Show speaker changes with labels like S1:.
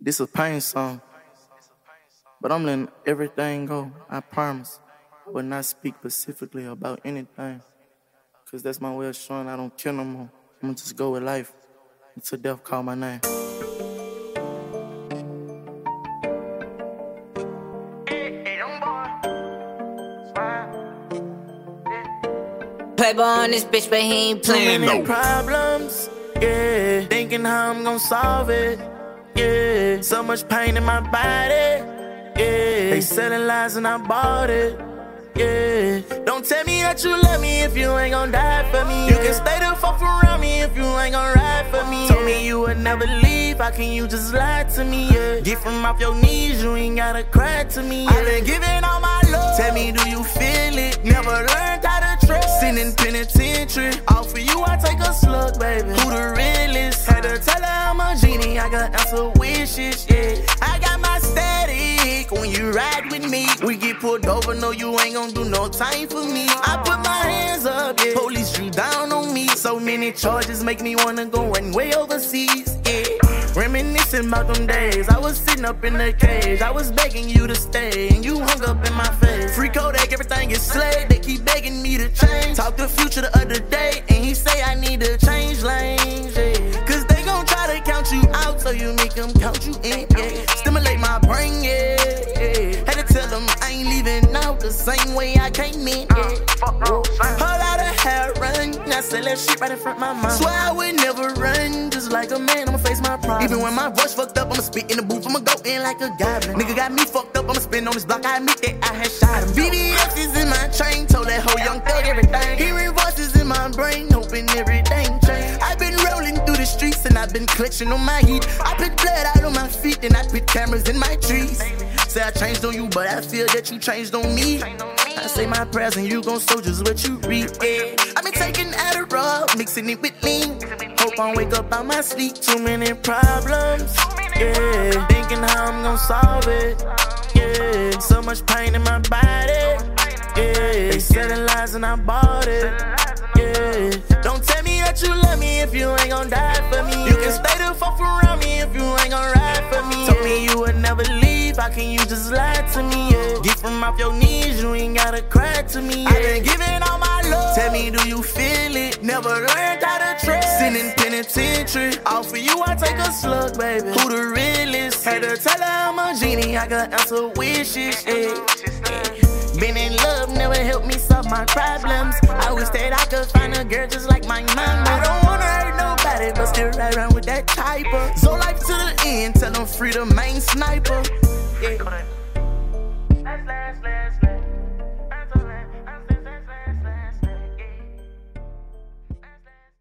S1: This a pain song. But I'm letting everything go, I promise. But not speak specifically about anything. Cause that's my way of showing I don't care no more. I'ma just go with life until death call my name.
S2: Playboy on this bitch, but he ain't playing
S1: Too many
S2: no.
S1: problems, yeah. Thinking how I'm gonna solve it, yeah. So much pain in my body, yeah. They selling lies and I bought it, yeah. Don't tell me that you love me if you ain't gonna die for me. You can stay the fuck around me if you ain't gonna ride for me. Told me you would never leave, how can you just lie to me? Yeah. Get from off your knees, you ain't gotta cry to me. Yeah. I been giving all my love. Tell me, do you feel it? Never learned how to trust. Sitting in penitentiary, all for you, I take a slug, baby. Who the realest? I got answer wishes, yeah. I got my static when you ride with me. We get pulled over, no, you ain't gonna do no time for me. I put my hands up, yeah. Police drew down on me. So many charges make me wanna go and way overseas, yeah. Reminiscing about them days. I was sitting up in the cage. I was begging you to stay, and you hung up in my face. Free Kodak, everything is slayed. They keep begging me to change. Talk the future the other you out, make them count you in. Yeah. Stimulate my brain, yeah. yeah. Had to tell them I ain't leaving out the same way I came in. Yeah. Whole lot of hair run. I sell that shit right in front of my mouth. Swear I would never run. Just like a man, I'ma face my problems. Even when my voice fucked up, I'ma spit in the booth. I'ma go in like a goblin. Nigga got me fucked up, I'ma spin on this block. I admit that I had shot him. BBS is in my train. Told that whole young thug everything. Hearing voices in my brain, I've been clutching on my heat. I put blood out on my feet and I put cameras in my trees. Say I changed on you, but I feel that you changed on me. I say my prayers and you gon' sow just what you reap. Yeah. I've been taking Adderall, mixing it with lean. Hope I wake up out my sleep. Too many problems. Yeah. Thinking how I'm gon' solve it. Yeah. So much pain in my body. Yeah. They selling lies and I bought it. That you love me if you ain't gon' die for me. You can stay the fuck around me if you ain't gon' ride for me. Told me you would never leave. How can you just lie to me? Yeah. Get from off your knees, you ain't gotta cry to me. Yeah. I been giving all my love. Tell me, do you feel it? Never learned how to trust. In penitentiary, all for you, I take a slug, baby. Who the realest? Had to tell her I'm a genie, I got answer wishes. Yeah. Been in love, never helped me solve my problems. I wish that I could find a girl just like my mama. But still ride around with that type of. So life to the end, tell them free the main sniper. Yeah.